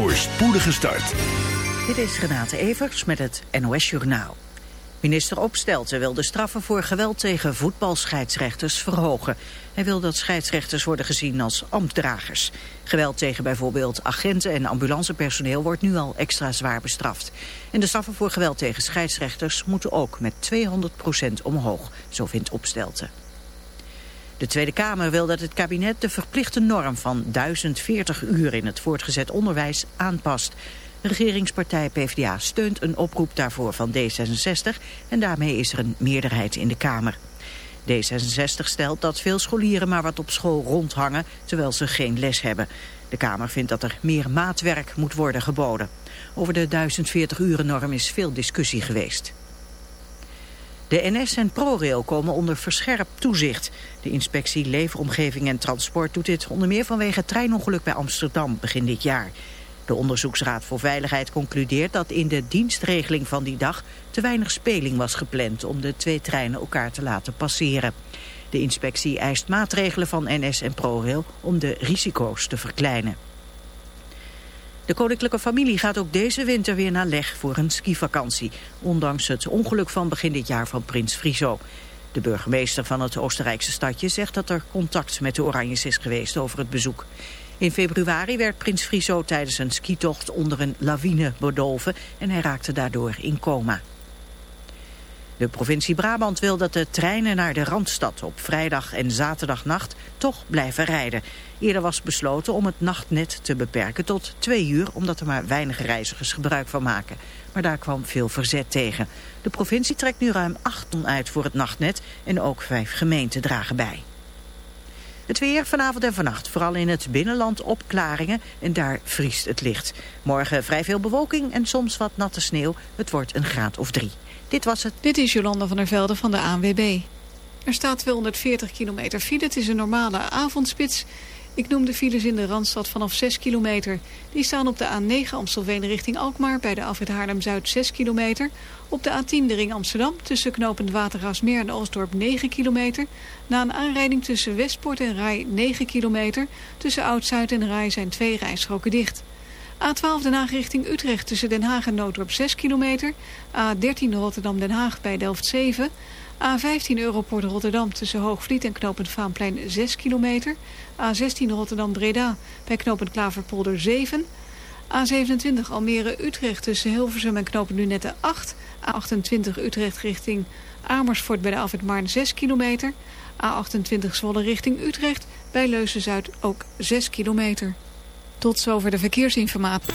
voor spoedige start. Dit is Renate Evers met het NOS Journaal. Minister Opstelten wil de straffen voor geweld tegen voetbalscheidsrechters verhogen. Hij wil dat scheidsrechters worden gezien als ambtdragers. Geweld tegen bijvoorbeeld agenten en ambulancepersoneel wordt nu al extra zwaar bestraft. En de straffen voor geweld tegen scheidsrechters moeten ook met 200% omhoog, zo vindt Opstelten. De Tweede Kamer wil dat het kabinet de verplichte norm van 1040 uur in het voortgezet onderwijs aanpast. Regeringspartij PvdA steunt een oproep daarvoor van D66 en daarmee is er een meerderheid in de Kamer. D66 stelt dat veel scholieren maar wat op school rondhangen terwijl ze geen les hebben. De Kamer vindt dat er meer maatwerk moet worden geboden. Over de 1040 uren norm is veel discussie geweest. De NS en ProRail komen onder verscherpt toezicht. De inspectie Leefomgeving en Transport doet dit onder meer vanwege treinongeluk bij Amsterdam begin dit jaar. De Onderzoeksraad voor Veiligheid concludeert dat in de dienstregeling van die dag te weinig speling was gepland om de twee treinen elkaar te laten passeren. De inspectie eist maatregelen van NS en ProRail om de risico's te verkleinen. De koninklijke familie gaat ook deze winter weer naar Leg voor een skivakantie. Ondanks het ongeluk van begin dit jaar van prins Friso. De burgemeester van het Oostenrijkse stadje zegt dat er contact met de Oranjes is geweest over het bezoek. In februari werd prins Friso tijdens een skitocht onder een lawine bedolven en hij raakte daardoor in coma. De provincie Brabant wil dat de treinen naar de Randstad op vrijdag en zaterdagnacht toch blijven rijden. Eerder was besloten om het nachtnet te beperken tot twee uur, omdat er maar weinig reizigers gebruik van maken. Maar daar kwam veel verzet tegen. De provincie trekt nu ruim 8 ton uit voor het nachtnet en ook vijf gemeenten dragen bij. Het weer vanavond en vannacht, vooral in het binnenland opklaringen en daar vriest het licht. Morgen vrij veel bewolking en soms wat natte sneeuw. Het wordt een graad of drie. Dit was het. Dit is Jolanda van der Velde van de ANWB. Er staat 240 kilometer file. Het is een normale avondspits. Ik noem de files in de Randstad vanaf 6 kilometer. Die staan op de A9 Amstelveen richting Alkmaar... bij de afrit Haarlem-Zuid 6 kilometer. Op de A10 de ring Amsterdam tussen knopend Watergraafsmeer en Oostdorp 9 kilometer. Na een aanrijding tussen Westpoort en Rai 9 kilometer. Tussen Oud-Zuid en Rai zijn twee rijstroken dicht. A12 Den Haag richting Utrecht tussen Den Haag en Noodorp 6 kilometer. A13 Rotterdam-Den Haag bij Delft 7. A15 Europort Rotterdam tussen Hoogvliet en knooppunt Vaanplein 6 kilometer. A16 Rotterdam-Breda bij knooppunt Klaverpolder 7. A27 Almere-Utrecht tussen Hilversum en knooppunt Lunette 8. A28 Utrecht richting Amersfoort bij de Afwit Maarn 6 kilometer. A28 Zwolle richting Utrecht bij Leuzen-Zuid ook 6 kilometer. Tot zover de verkeersinformatie.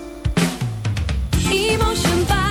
Emotion by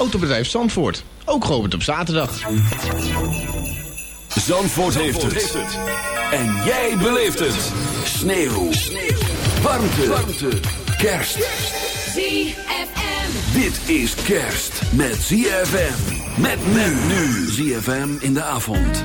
Autobedrijf Zandvoort. Ook gehoord op zaterdag. Zandvoort, heeft, het. En jij beleeft het. Sneeuw. Warmte. Warmte. Kerst. ZFM. Dit is kerst met ZFM. Met men nu. ZFM in de avond.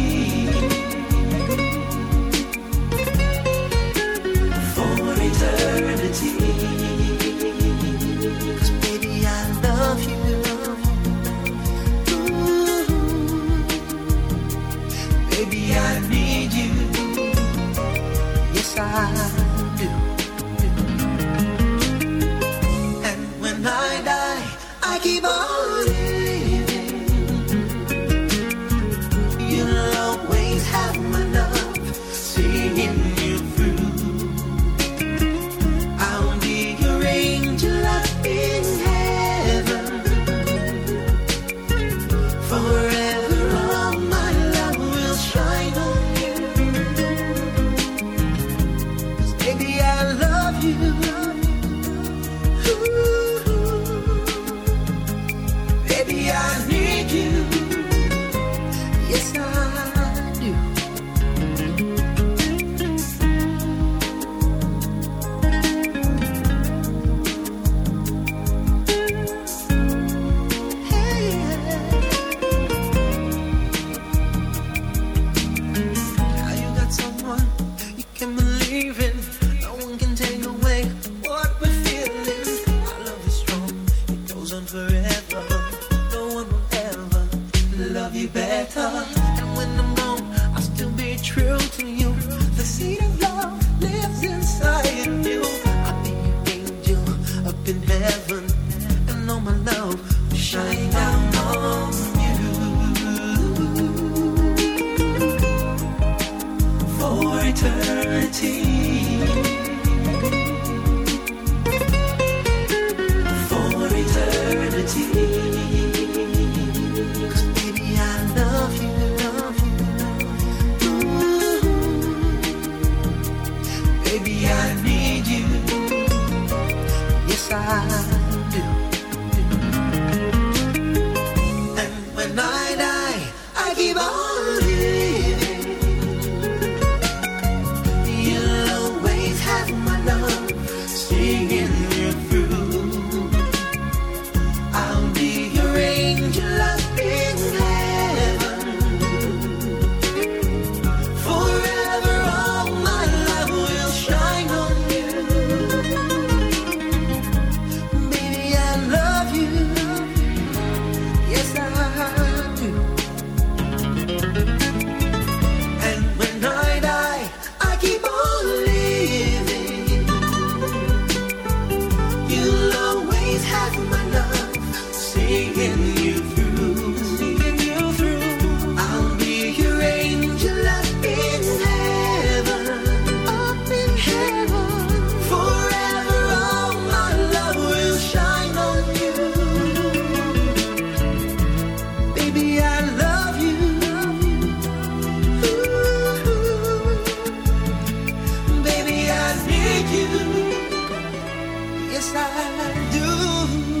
yes I do.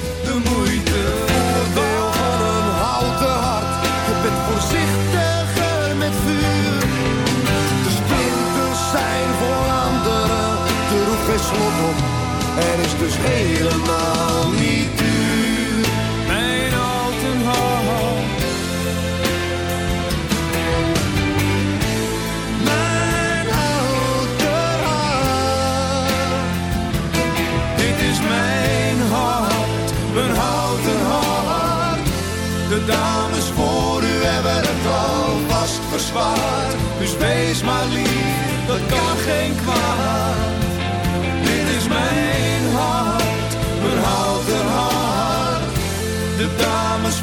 Er is dus helemaal niet duur. Mijn houten hart. Mijn houten hart. Dit is mijn hart, mijn houten hart. De dames voor u hebben het alvast verzwaard. Dus wees maar lief, dat kan geen kwaad.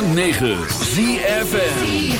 106.9 ZFN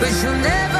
but you'll never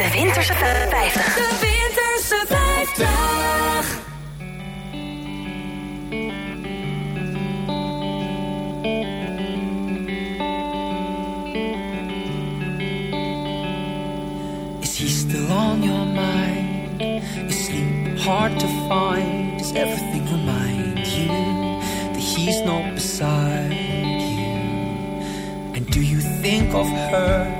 De Winterse 50. De Winterse 50. Is he still on your mind? Is sleep hard to find? Does everything remind you that he's not beside you? And do you think of her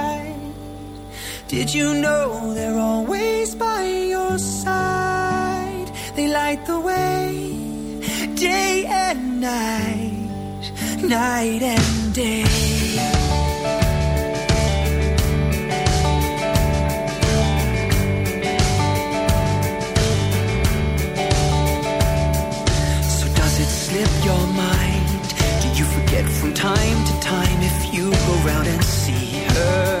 Did you know they're always by your side? They light the way, day and night, night and day. So does it slip your mind? Do you forget from time to time if you go round and see her?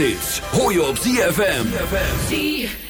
kersthits hoor je op ZFM. ZFM.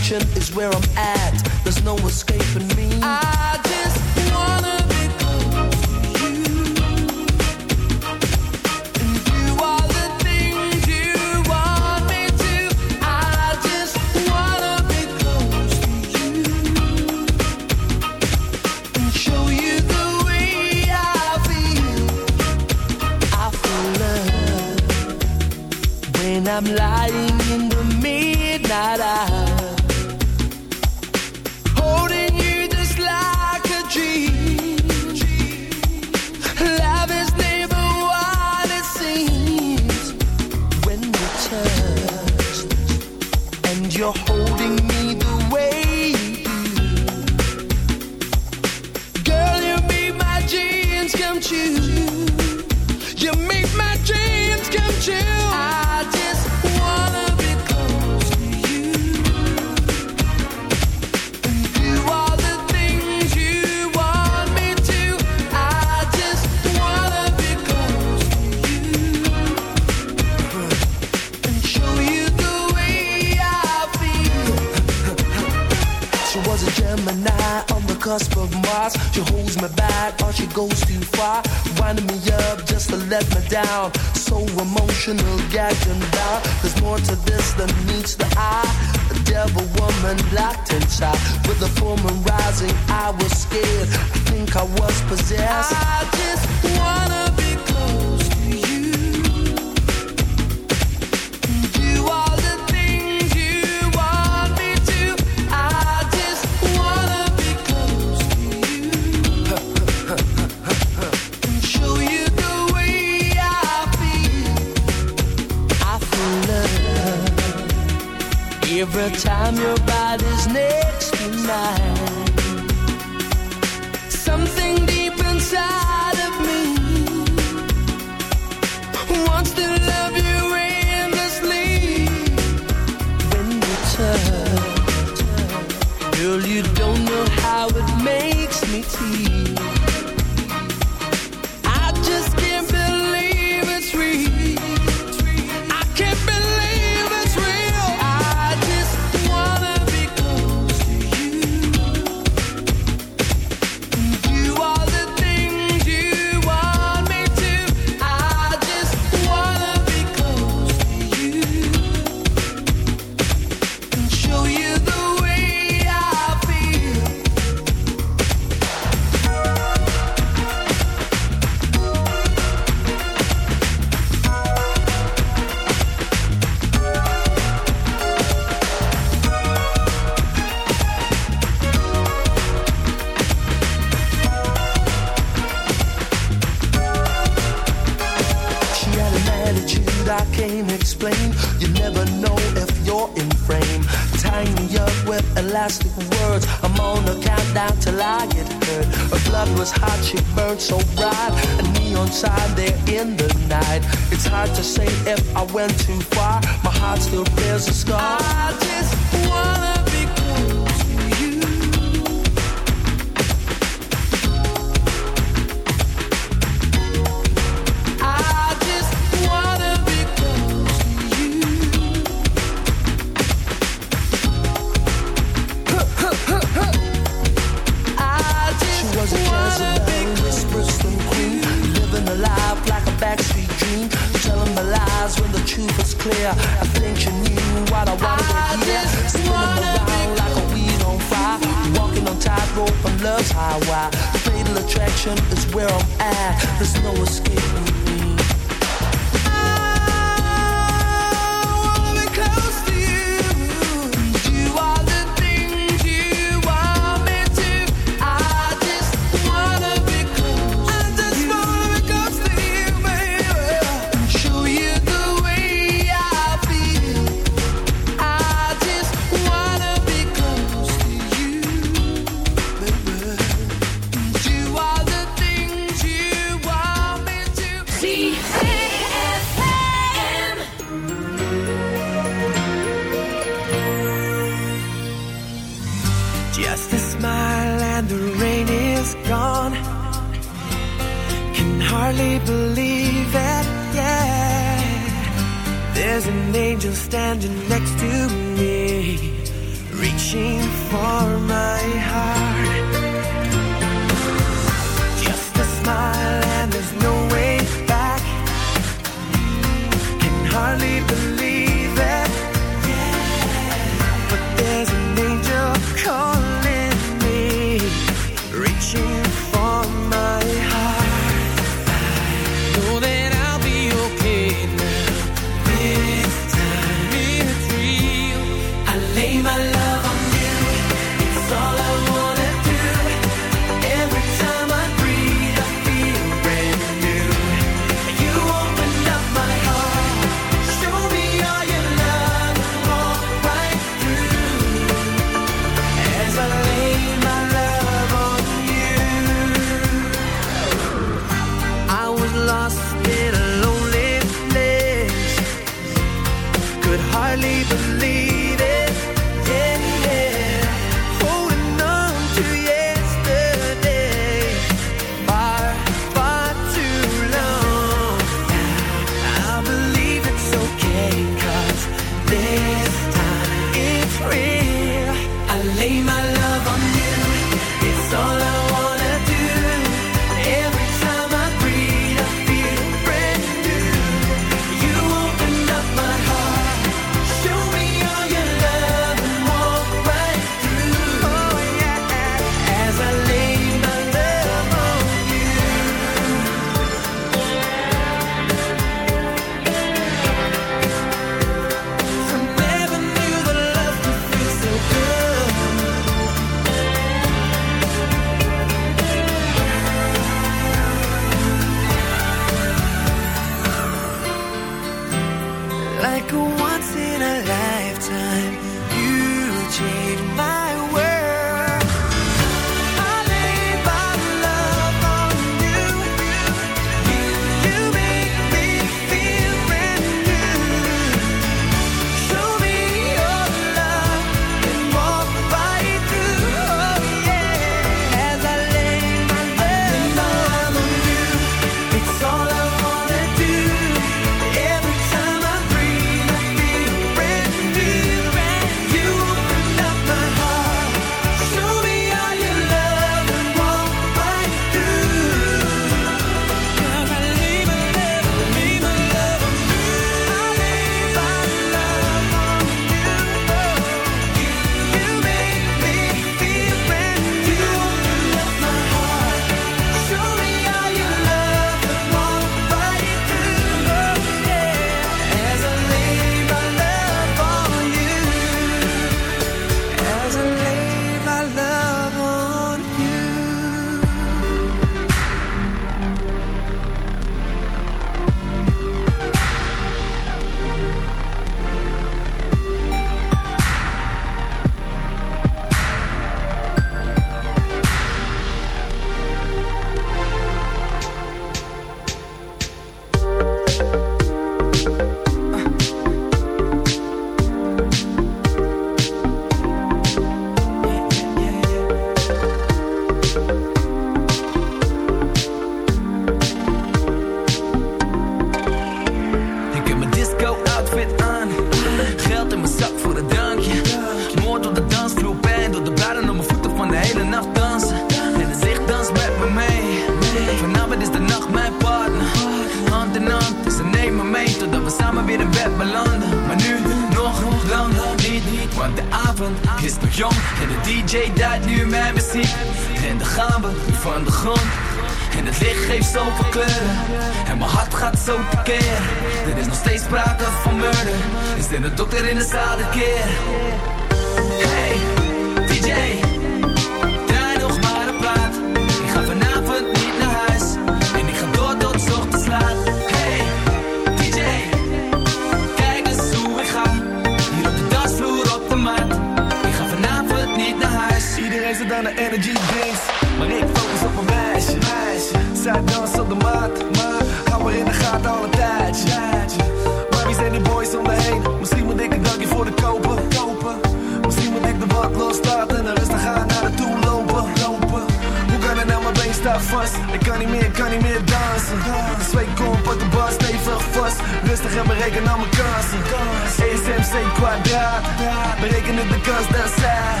Berekenen de kans dat zij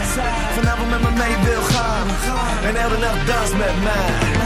vanavond met me mee wil gaan. En elke nacht dans met mij.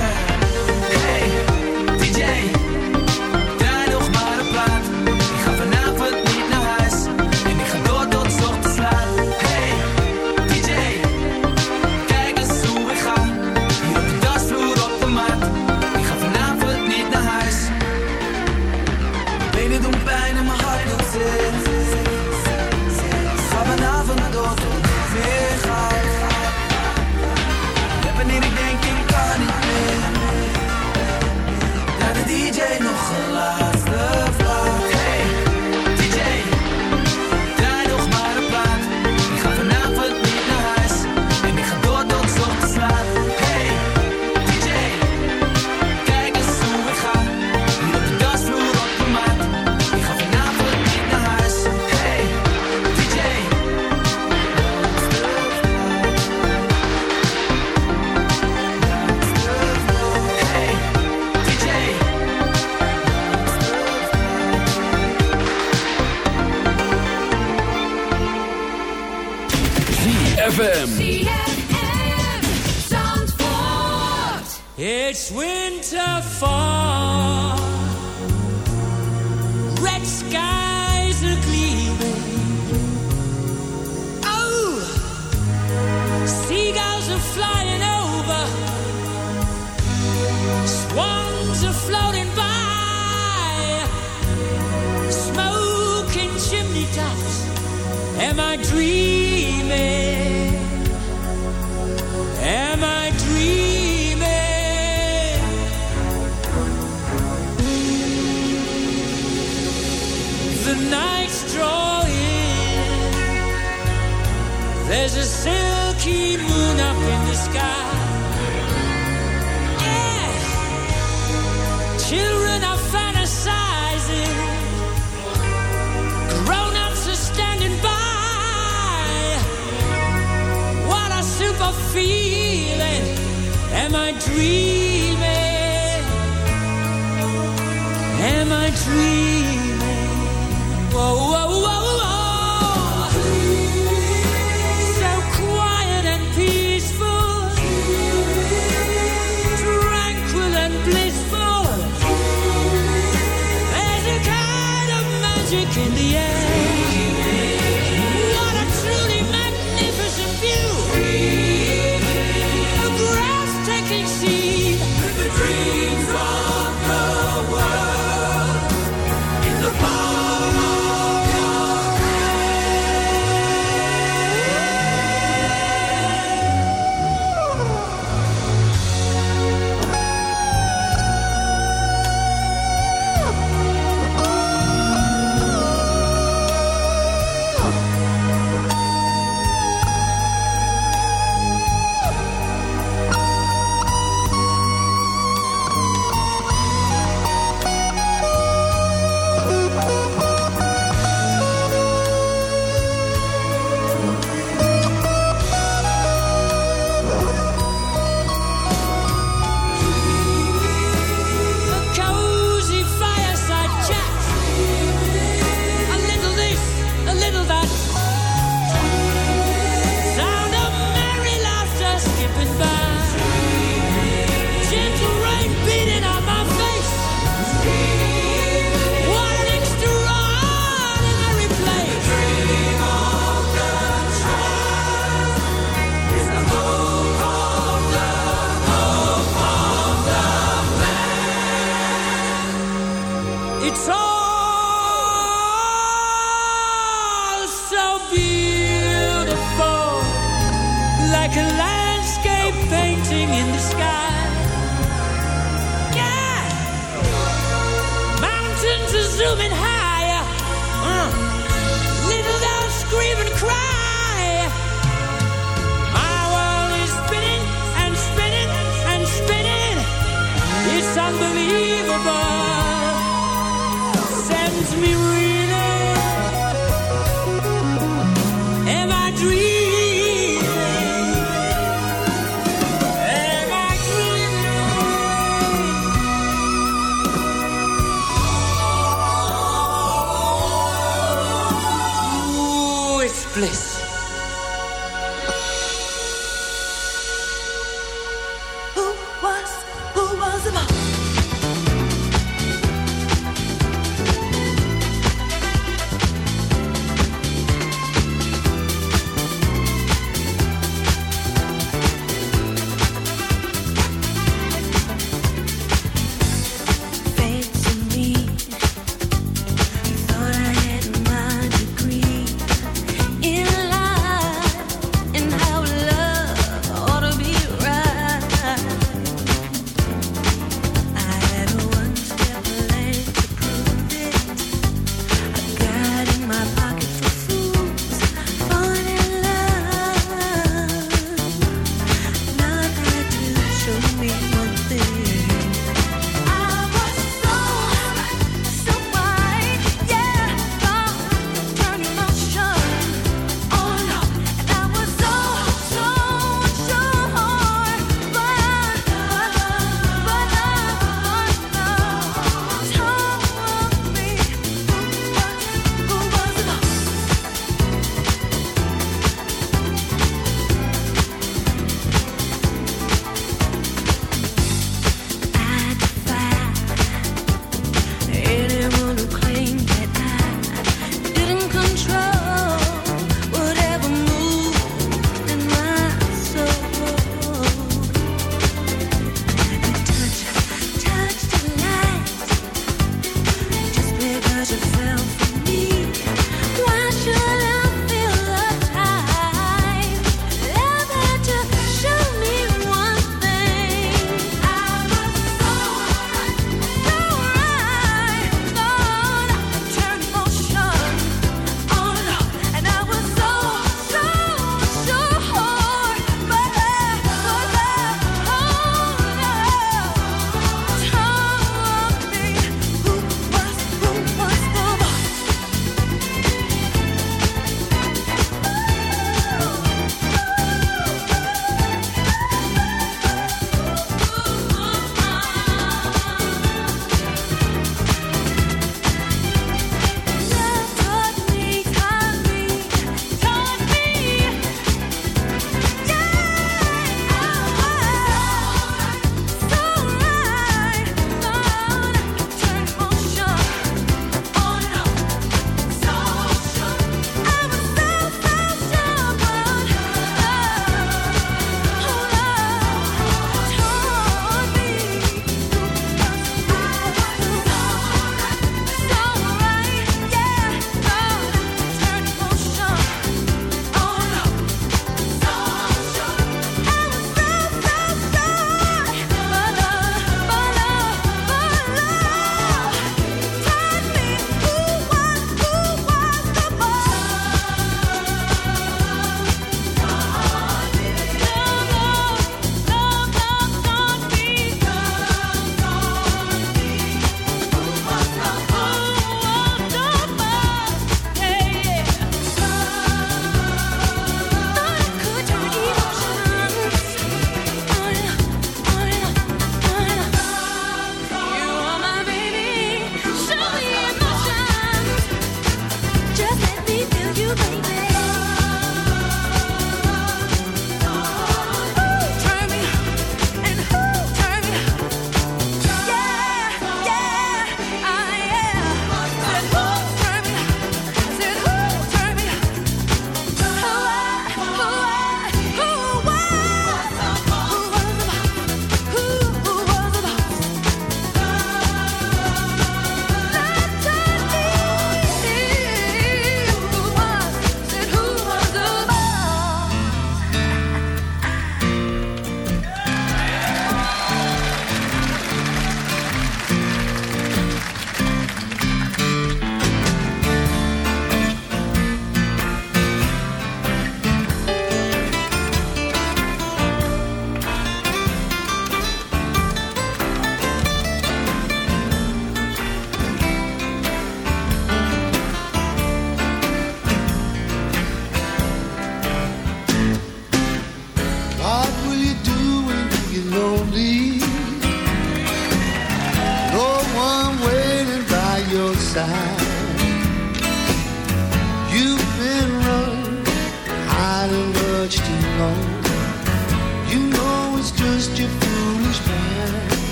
Nights draw in. There's a silky moon up in the sky. Yeah. Children are fantasizing. Grown ups are standing by. What a super feeling. Am I dreaming? Am I dreaming?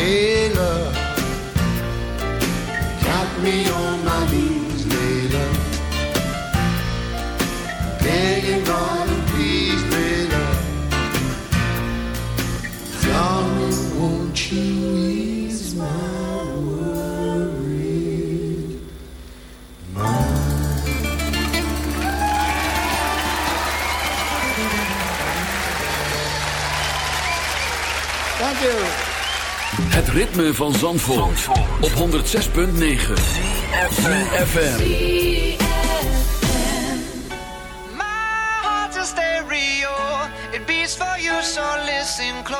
Layla. Got me on ritme van Zandvoort, op 106.9 FM. heart's a stereo. It beats for you, so listen close.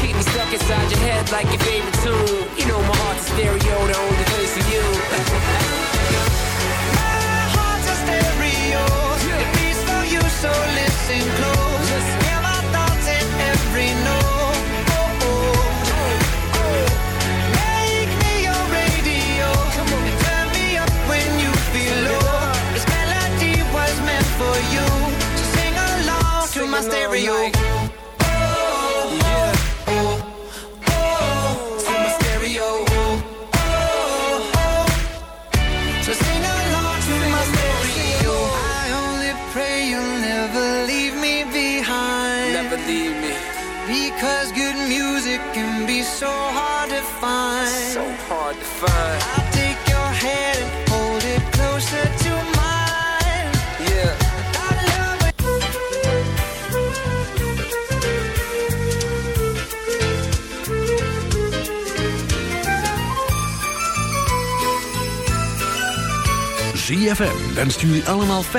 Keep me stuck inside your head like your favorite tune. You know my heart's a stereo, the only place for you. My heart's a stereo. It beats for you, so listen close. 3FM wenst allemaal fijn.